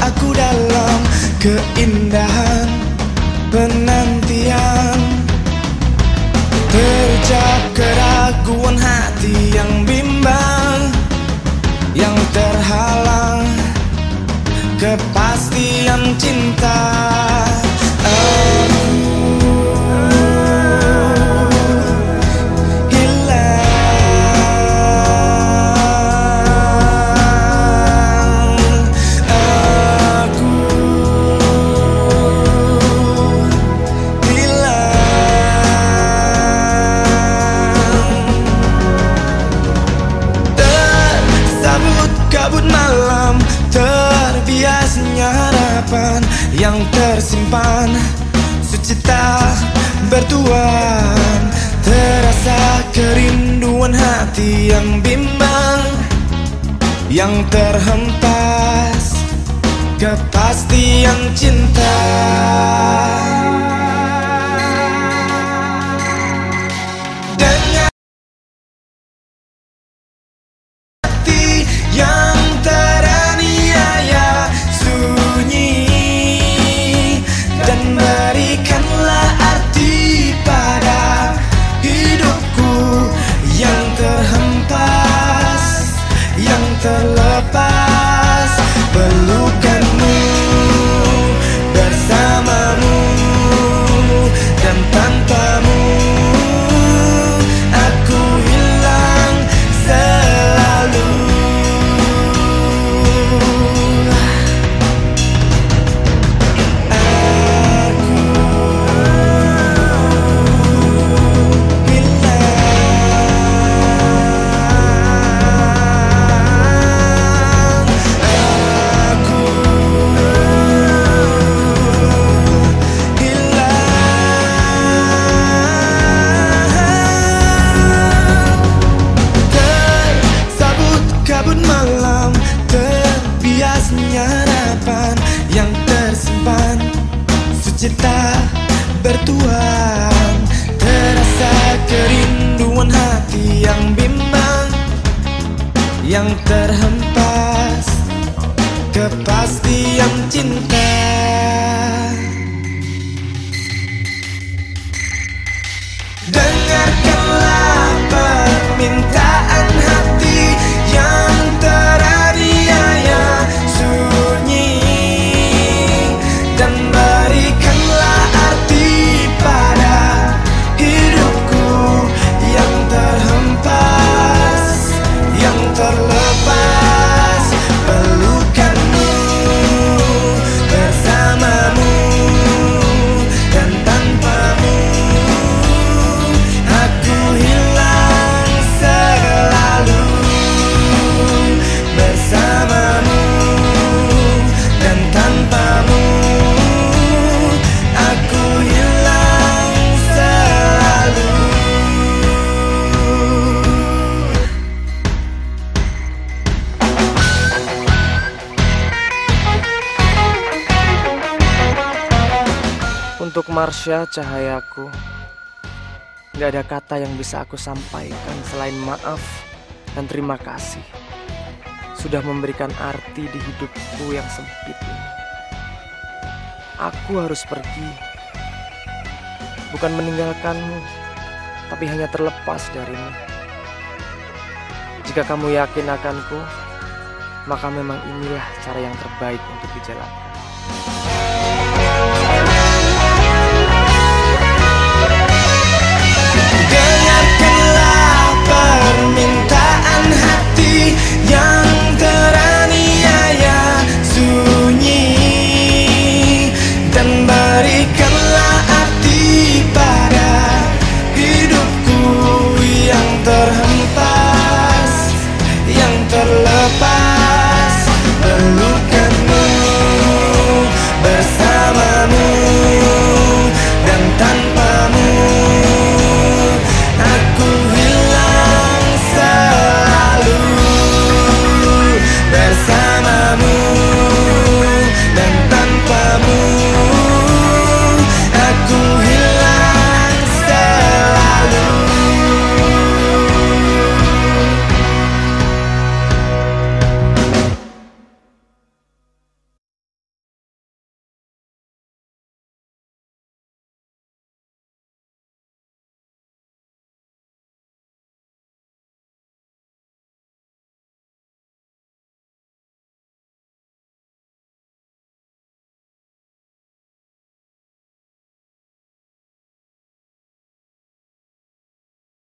aku dalam keindahan tersimpan Sucita bertuan. Terasa kerinduan hati yang bimbang Yang terhempas. Kepastian cinta Yang terhempas Kepastian cinta. Dengarkanlah permintaan yang Untuk Marsha cahayaku Gak ada kata yang bisa aku sampaikan selain maaf dan terima kasih. Sudah memberikan arti di hidupku yang sempit ini. Aku harus pergi. Bukan meninggalkanmu Tapi hanya terlepas darimu. Jika kamu yakin akanku Maka memang inilah cara yang terbaik untuk dijalankan